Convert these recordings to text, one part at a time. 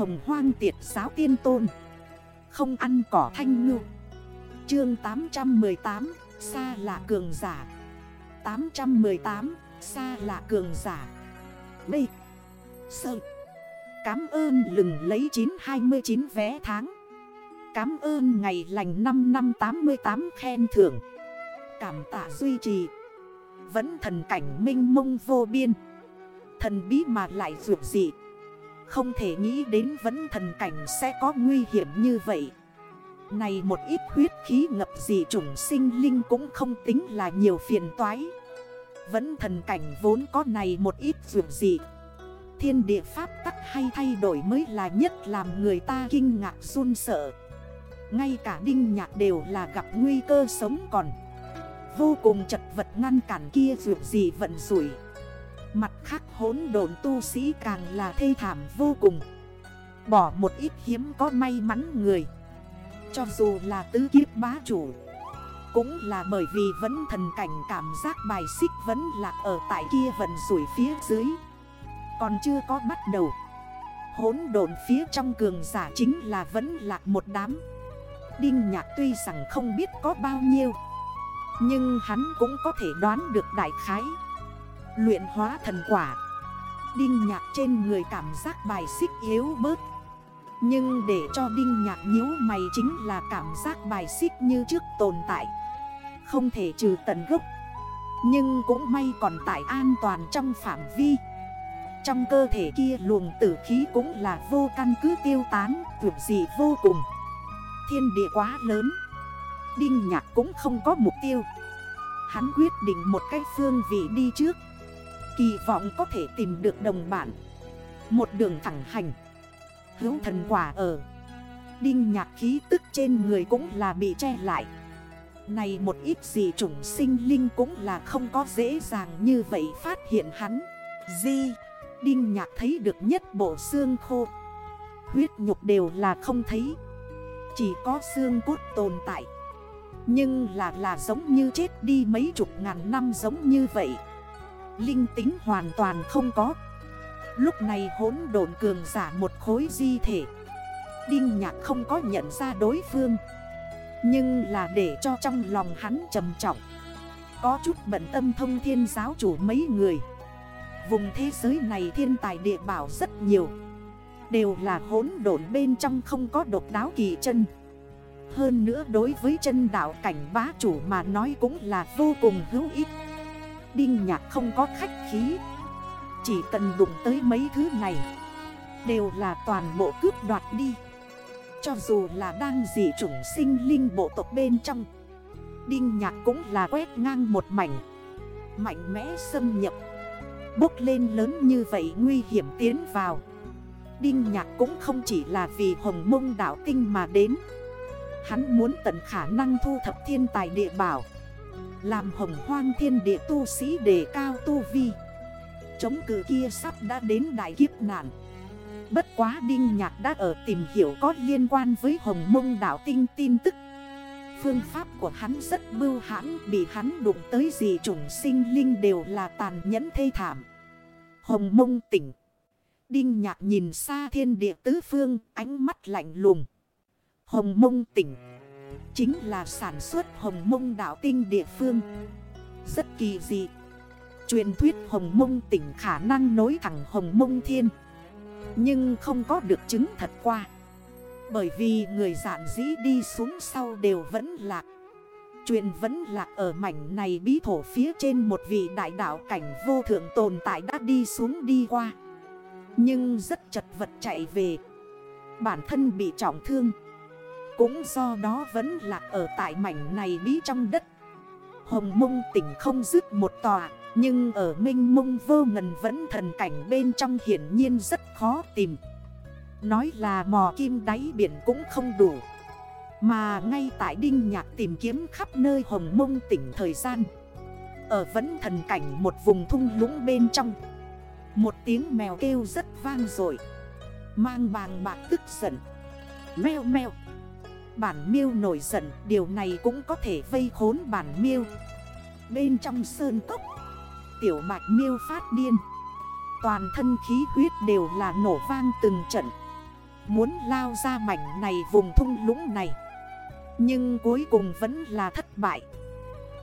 Hồng hoang tiệt giáo tiên tôn. Không ăn cỏ thanh ngư. Chương 818 Xa là cường giả. 818 Xa là cường giả. B Sơ. Cám ơn lừng lấy 929 vé tháng. Cám ơn ngày lành 5 năm 88 khen thưởng. Cảm tạ duy trì. Vẫn thần cảnh minh mông vô biên. Thần bí mà lại rượu dịp không thể nghĩ đến vẫn thần cảnh sẽ có nguy hiểm như vậy. Này một ít huyết khí ngập dị chủng sinh linh cũng không tính là nhiều phiền toái. Vẫn thần cảnh vốn có này một ít dù dị. Thiên địa pháp tắc hay thay đổi mới là nhất làm người ta kinh ngạc run sợ. Ngay cả đinh nhạc đều là gặp nguy cơ sống còn. Vô cùng chật vật ngăn cản kia dù gì vận rủi. Mặt khác hốn độn tu sĩ càng là thê thảm vô cùng. Bỏ một ít hiếm có may mắn người. Cho dù là tứ kiếp bá chủ, Cũng là bởi vì vẫn thần cảnh cảm giác bài xích vẫn lạc ở tại kia vận rủi phía dưới. Còn chưa có bắt đầu Hốn độn phía trong cường giả chính là vẫn lạc một đám. Đinh nhạc tuy rằng không biết có bao nhiêu, Nhưng hắn cũng có thể đoán được đại khái. Luyện hóa thần quả. Đinh nhạc trên người cảm giác bài xích yếu bớt. Nhưng để cho đinh nhạc nhíu mày chính là cảm giác bài xích như trước tồn tại. Không thể trừ tận gốc. Nhưng cũng may còn tại an toàn trong phạm vi. Trong cơ thể kia luồng tử khí cũng là vô căn cứ tiêu tán Vượt gì vô cùng. Thiên địa quá lớn. Đinh nhạc cũng không có mục tiêu. Hắn quyết định một cách phương vị đi trước. Kỳ vọng có thể tìm được đồng bản Một đường thẳng hành. Hữu thần quả ở. Đinh nhạc khí tức trên người cũng là bị che lại. Này một ít gì chủng sinh linh cũng là không có dễ dàng như vậy phát hiện hắn. Di, Đinh nhạc thấy được nhất bộ xương khô. Huyết nhục đều là không thấy. Chỉ có xương cốt tồn tại. Nhưng là là giống như chết đi mấy chục ngàn năm giống như vậy. Linh tính hoàn toàn không có. Lúc này hốn độn cường giả một khối di thể. Đinh nhạc không có nhận ra đối phương. Nhưng là để cho trong lòng hắn trầm trọng. Có chút bận tâm thông thiên giáo chủ mấy người. Vùng thế giới này thiên tài địa bảo rất nhiều. Đều là hốn độn bên trong không có độc đáo kỳ chân. Hơn nữa đối với chân đảo cảnh bá chủ mà nói cũng là vô cùng hữu ích. Đinh nhạc không có khách khí. Chỉ cần đụng tới mấy thứ này, Đều là toàn bộ cướp đoạt đi. Cho dù là đang dị chủng sinh linh bộ tộc bên trong, Đinh nhạc cũng là quét ngang một mảnh, Mạnh mẽ xâm nhập. Bốc lên lớn như vậy nguy hiểm tiến vào. Đinh nhạc cũng không chỉ là vì hồng mông đảo tinh mà đến. Hắn muốn tận khả năng thu thập thiên tài địa bảo làm hồng hoang thiên địa tu sĩ đề cao tu vi. Chống cử kia sắp đã đến đại kiếp nạn. Bất quá Đinh Nhạc đã ở tìm hiểu có liên quan với hồng mông đảo tinh tin tức. Phương pháp của hắn rất bưu hãn, Bị hắn đụng tới gì chủng sinh linh đều là tàn nhẫn thê thảm. Hồng mông tỉnh. Đinh Nhạc nhìn xa thiên địa tứ phương, Ánh mắt lạnh lùng. Hồng mông tỉnh. Chính là sản xuất hồng mông đảo tinh địa phương. Rất kỳ dị. Truyền thuyết hồng mông tỉnh khả năng nối thẳng hồng mông thiên. Nhưng không có được chứng thật qua. Bởi vì người giản dĩ đi xuống sau đều vẫn lạc Chuyện vẫn lạc ở mảnh này bí thổ phía trên một vị đại đạo cảnh vô thượng tồn tại đã đi xuống đi qua. Nhưng rất chật vật chạy về. Bản thân bị trọng thương cũng do đó vẫn lạc ở tại mảnh này bí trong đất. Hồng mông tỉnh không dứt một tòa, Nhưng ở minh mông vô ngần vẫn thần cảnh bên trong hiển nhiên rất khó tìm. Nói là mò kim đáy biển cũng không đủ. Mà ngay tại Đinh Nhạc tìm kiếm khắp nơi hồng mông tỉnh thời gian, Ở vẫn thần cảnh một vùng thung lũng bên trong. Một tiếng mèo kêu rất vang rồi Mang bàng bạc tức giận Mèo mèo Bản miêu nổi giận, Điều này cũng có thể vây khốn bản miêu. Bên trong sơn cốc, Tiểu bạch miêu phát điên. Toàn thân khí huyết đều là nổ vang từng trận. Muốn lao ra mảnh này vùng thung lũng này, Nhưng cuối cùng vẫn là thất bại.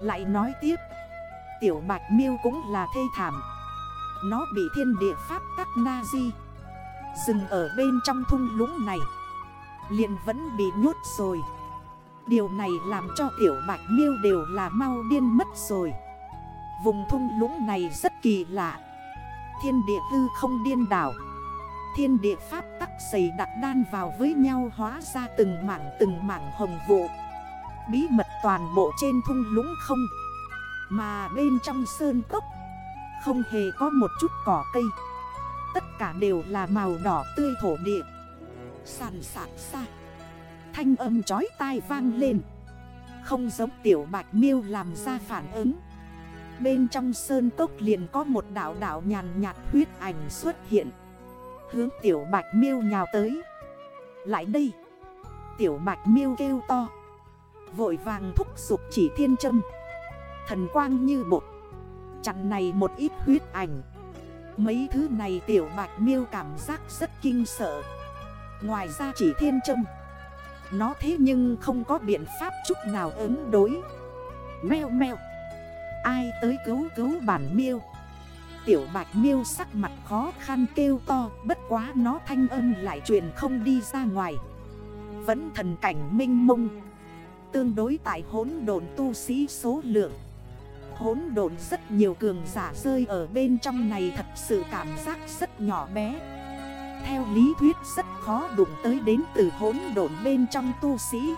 Lại nói tiếp, Tiểu Bạch Miêu cũng là thê thảm. Nó bị thiên địa pháp tắc na-di Dừng ở bên trong thung lũng này liền vẫn bị nhốt rồi. Điều này làm cho tiểu bạch miêu đều là mau điên mất rồi. Vùng thung lũng này rất kỳ lạ. Thiên địa tư không điên đảo. Thiên địa pháp tắc xảy đặt đan vào với nhau hóa ra từng mảng từng mảng hồng vụ. Bí mật toàn bộ trên thung lũng không, Mà bên trong sơn cốc Không hề có một chút cỏ cây. Tất cả đều là màu đỏ tươi thổ địa. Sàn sạc xa. Thanh âm chói tai vang lên. Không giống tiểu bạch miêu làm ra phản ứng. Bên trong sơn cốc liền có một đảo đảo nhàn nhạt huyết ảnh xuất hiện. Hướng tiểu bạch miêu nhào tới. Lại đây. Tiểu bạch miêu kêu to. Vội vàng thúc sụp chỉ thiên châm. Thần quang như bột. Chặn này một ít huyết ảnh. Mấy thứ này tiểu bạch miêu cảm giác rất kinh sợ. Ngoài ra chỉ thiên châm Nó thế nhưng không có biện pháp chút nào ứng đối. Mèo mèo. Ai tới cứu cứu bản miêu? Tiểu bạch miêu sắc mặt khó khăn kêu to, Bất quá nó thanh âm lại truyền không đi ra ngoài. Vẫn thần cảnh minh mông. Tương đối tại hốn đồn tu sĩ số lượng. Hốn đồn rất nhiều cường giả rơi ở bên trong này thật sự cảm giác rất nhỏ bé. Theo lý thuyết rất khó đụng tới đến từ hốn đồn bên trong tu sĩ.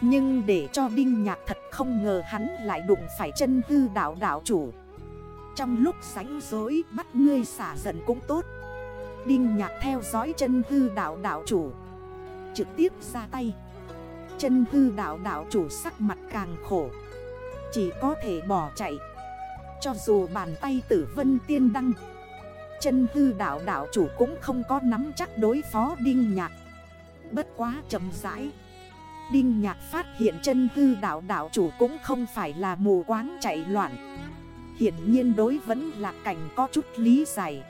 Nhưng để cho Đinh Nhạc thật không ngờ hắn lại đụng phải chân hư đảo đảo chủ. Trong lúc sánh dối bắt ngươi xả giận cũng tốt. Đinh Nhạc theo dõi chân hư đảo đảo chủ. Trực tiếp ra tay. Chân hư đảo đảo chủ sắc mặt càng khổ. Chỉ có thể bỏ chạy. Cho dù bàn tay tử vân tiên đăng Chân hư đảo đảo chủ cũng không có nắm chắc đối phó Đinh Nhạc. Bất quá chậm rãi, Đinh Nhạc phát hiện chân hư đảo đảo chủ cũng không phải là mù quáng chạy loạn. Hiển nhiên đối vẫn là cảnh có chút lý giải.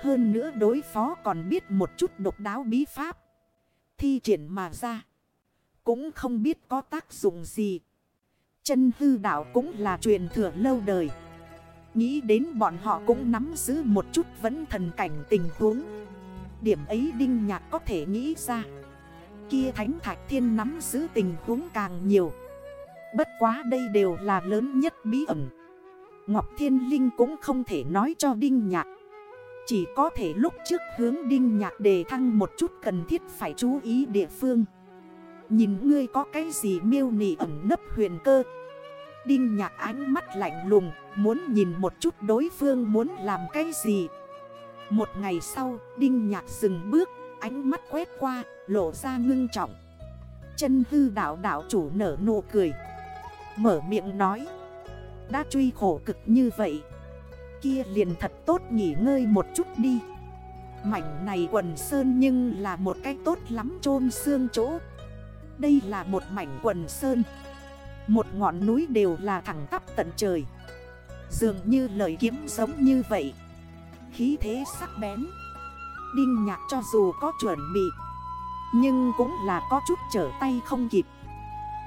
Hơn nữa đối phó còn biết một chút độc đáo bí pháp. Thi triển mà ra, Cũng không biết có tác dụng gì. Chân hư đảo cũng là truyền thừa lâu đời. Nghĩ đến bọn họ cũng nắm giữ một chút vẫn thần cảnh tình huống. Điểm ấy Đinh Nhạc có thể nghĩ ra. Kia Thánh Thạch Thiên nắm giữ tình huống càng nhiều. Bất quá đây đều là lớn nhất bí ẩn. Ngọc Thiên Linh cũng không thể nói cho Đinh Nhạc. Chỉ có thể lúc trước hướng Đinh Nhạc đề thăng một chút cần thiết phải chú ý địa phương. Nhìn ngươi có cái gì miêu nị ẩn nấp huyền cơ Đinh Nhạc ánh mắt lạnh lùng, Muốn nhìn một chút đối phương muốn làm cái gì. Một ngày sau, Đinh Nhạc dừng bước, Ánh mắt quét qua, lộ ra ngưng trọng. Chân hư đảo đảo chủ nở nụ cười. Mở miệng nói, Đã truy khổ cực như vậy, Kia liền thật tốt nghỉ ngơi một chút đi. Mảnh này quần sơn nhưng là một cách tốt lắm chôn xương chỗ. Đây là một mảnh quần sơn. Một ngọn núi đều là thẳng tắp tận trời. Dường như lời kiếm giống như vậy. Khí thế sắc bén. Đinh nhạc cho dù có chuẩn bị, Nhưng cũng là có chút trở tay không kịp.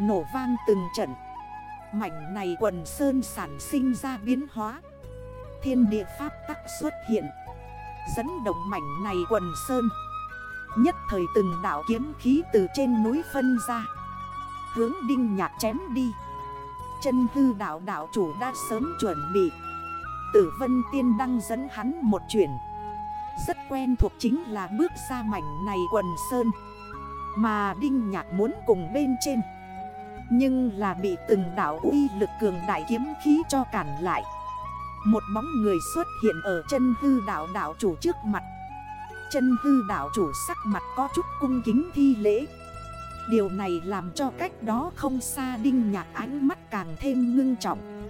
Nổ vang từng trận. Mảnh này quần sơn sản sinh ra biến hóa. Thiên địa pháp tắc xuất hiện. Dẫn động mảnh này quần sơn. Nhất thời từng đảo kiếm khí từ trên núi phân ra. Hướng đinh nhạc chém đi. Chân hư đảo đảo chủ đã sớm chuẩn bị. Tử vân tiên đăng dẫn hắn một chuyển. Rất quen thuộc chính là bước ra mảnh này quần sơn. Mà Đinh Nhạc muốn cùng bên trên. Nhưng là bị từng đảo uy lực cường đại kiếm khí cho cản lại. Một bóng người xuất hiện ở chân hư đảo đảo chủ trước mặt. Chân hư đảo chủ sắc mặt có chút cung kính thi lễ. Điều này làm cho cách đó không xa đinh nhạc ánh mắt càng thêm ngưng trọng.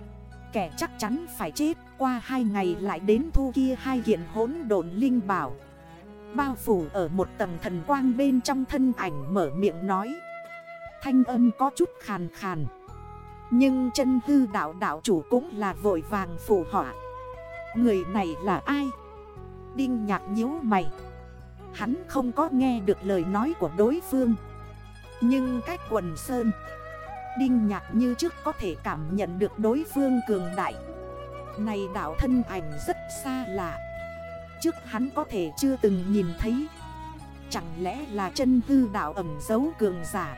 Kẻ chắc chắn phải chết, qua hai ngày lại đến thu kia hai kiện hỗn độn linh bảo. Bao phủ ở một tầng thần quang bên trong thân ảnh mở miệng nói. Thanh âm có chút khàn khàn. Nhưng chân hư đảo đảo chủ cũng là vội vàng phủ họa. Người này là ai? Đinh nhạc nhíu mày. Hắn không có nghe được lời nói của đối phương. Nhưng cách quần sơn, Đinh nhạc như trước có thể cảm nhận được đối phương cường đại. Này đảo thân ảnh rất xa lạ. Trước hắn có thể chưa từng nhìn thấy. Chẳng lẽ là chân hư đảo ẩm dấu cường giả?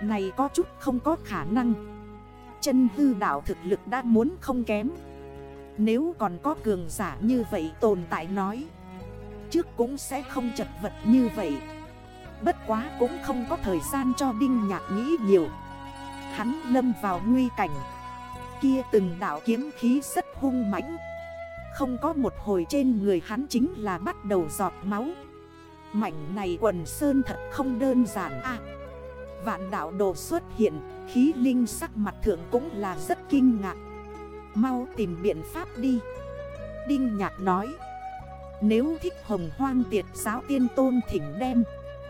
Này có chút không có khả năng. Chân hư đảo thực lực đã muốn không kém. Nếu còn có cường giả như vậy tồn tại nói, Trước cũng sẽ không chật vật như vậy. Bất quá cũng không có thời gian cho Đinh Nhạc nghĩ nhiều. Hắn lâm vào nguy cảnh. Kia từng đảo kiếm khí rất hung mãnh. Không có một hồi trên người hắn chính là bắt đầu giọt máu. Mảnh này quần sơn thật không đơn giản à Vạn đảo đồ xuất hiện, Khí linh sắc mặt thượng cũng là rất kinh ngạc. Mau tìm biện pháp đi. Đinh nhạc nói, Nếu thích hồng hoang tiệt giáo tiên tôn thỉnh đem.